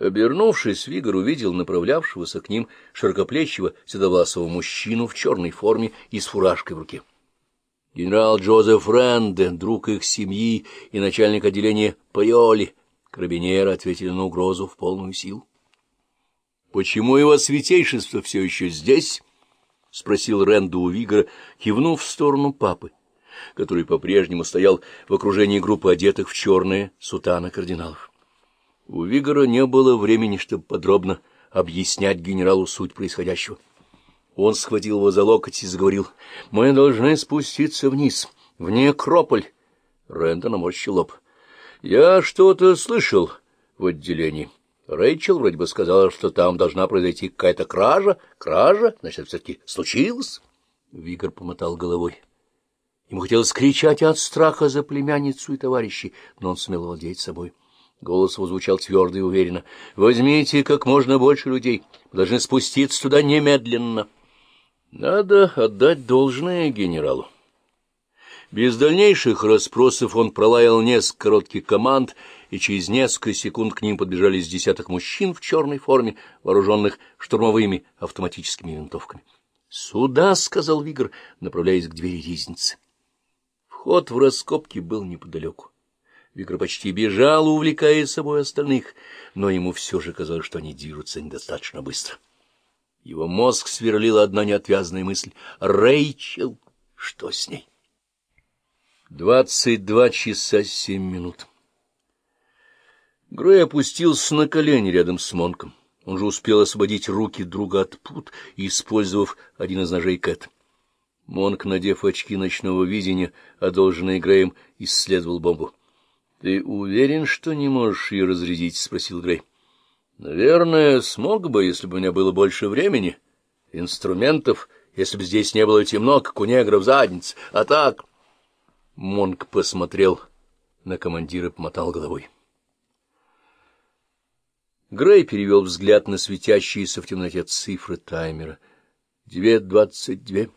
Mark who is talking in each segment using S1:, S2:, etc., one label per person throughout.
S1: Обернувшись, Вигор увидел направлявшегося к ним широкоплечего седовласого мужчину в черной форме и с фуражкой в руке. Генерал Джозеф Ренде, друг их семьи и начальник отделения Пайоли, карабинеры ответили на угрозу в полную силу. — Почему его святейшество все еще здесь? — спросил Ренду у Вигора, кивнув в сторону папы, который по-прежнему стоял в окружении группы одетых в черные сутаны кардиналов. У Вигора не было времени, чтобы подробно объяснять генералу суть происходящего. Он схватил его за локоть и заговорил. — Мы должны спуститься вниз, в некрополь. Рэнда наморщил лоб. — Я что-то слышал в отделении. Рэйчел вроде бы сказала, что там должна произойти какая-то кража. Кража? Значит, все-таки случилось? Вигор помотал головой. Ему хотелось кричать от страха за племянницу и товарищей, но он сумел владеть собой. Голос его звучал твердо и уверенно. — Возьмите как можно больше людей. Вы должны спуститься туда немедленно. Надо отдать должное генералу. Без дальнейших расспросов он пролаял несколько коротких команд, и через несколько секунд к ним подбежали с десяток мужчин в черной форме, вооруженных штурмовыми автоматическими винтовками. — Сюда, — сказал Вигр, направляясь к двери ризницы. Вход в раскопки был неподалеку. Вигр почти бежал, увлекая собой остальных, но ему все же казалось, что они движутся недостаточно быстро. Его мозг сверлила одна неотвязная мысль. «Рэйчел! Что с ней?» Двадцать два часа семь минут. Грей опустился на колени рядом с Монком. Он же успел освободить руки друга от пут, использовав один из ножей Кэт. Монк, надев очки ночного видения, одолженные Греем, исследовал бомбу. — Ты уверен, что не можешь ее разрядить? — спросил Грей. — Наверное, смог бы, если бы у меня было больше времени, инструментов, если бы здесь не было темно, как у негров задниц. А так... Монк посмотрел на командира и помотал головой. Грей перевел взгляд на светящиеся в темноте цифры таймера. Две двадцать две,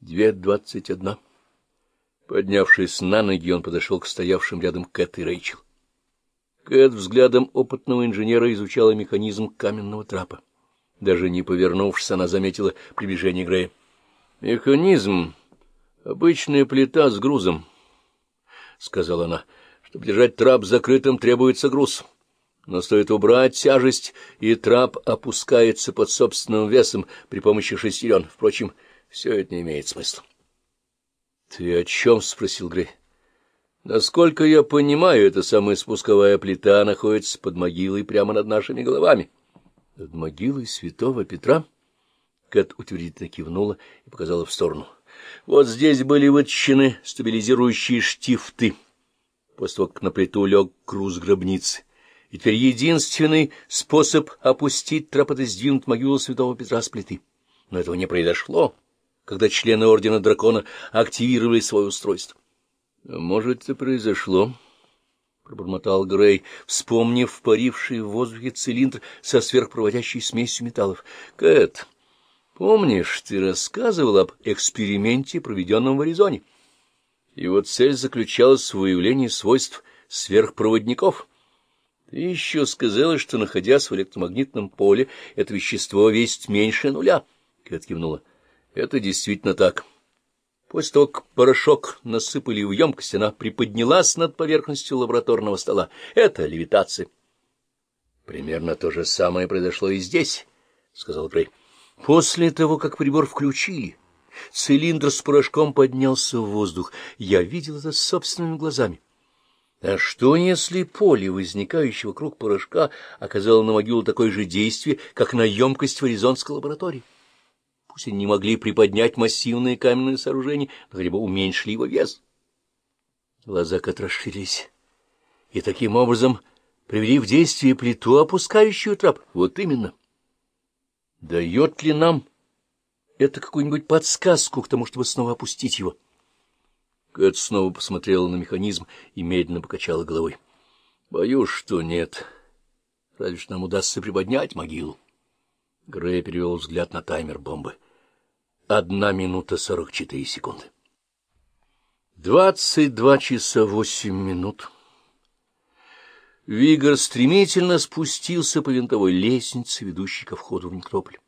S1: две двадцать одна. Поднявшись на ноги, он подошел к стоявшим рядом Кэт и Рэйчел. Кэт взглядом опытного инженера изучала механизм каменного трапа. Даже не повернувшись, она заметила приближение Грея. — Механизм — обычная плита с грузом, — сказала она. — Чтобы держать трап закрытым, требуется груз. — но стоит убрать тяжесть, и трап опускается под собственным весом при помощи шестерен. Впрочем, все это не имеет смысла. — Ты о чем? — спросил Грей. — Насколько я понимаю, эта самая спусковая плита находится под могилой прямо над нашими головами. — Над могилой святого Петра? Кэт утвердительно кивнула и показала в сторону. — Вот здесь были вытащены стабилизирующие штифты, после того, как на плиту лег груз гробницы и теперь единственный способ опустить это сдвинуть могилу святого Петра с плиты. Но этого не произошло, когда члены Ордена Дракона активировали свое устройство. — Может, это произошло, — пробормотал Грей, вспомнив паривший в воздухе цилиндр со сверхпроводящей смесью металлов. — Кэт, помнишь, ты рассказывал об эксперименте, проведенном в Аризоне? Его цель заключалась в выявлении свойств сверхпроводников — ты еще сказала, что, находясь в электромагнитном поле, это вещество весит меньше нуля. Кэт кивнула. Это действительно так. После того, как порошок насыпали в емкость, она приподнялась над поверхностью лабораторного стола. Это левитация. Примерно то же самое произошло и здесь, — сказал Грей. После того, как прибор включили, цилиндр с порошком поднялся в воздух. Я видел это собственными глазами. А что, если поле, возникающее вокруг порошка, оказало на могилу такое же действие, как на емкость в Аризонской лаборатории? Пусть они не могли приподнять массивные каменные сооружения, но хотя бы уменьшили его вес. Глаза Кат расширились, и таким образом привели в действие плиту, опускающую трап. Вот именно. Дает ли нам это какую-нибудь подсказку к тому, чтобы снова опустить его? — Кэт снова посмотрела на механизм и медленно покачала головой. — Боюсь, что нет. Разве что нам удастся приподнять могилу. Грей перевел взгляд на таймер бомбы. Одна минута сорок четыре секунды. Двадцать два часа восемь минут. Вигор стремительно спустился по винтовой лестнице, ведущей ко входу в некрополь.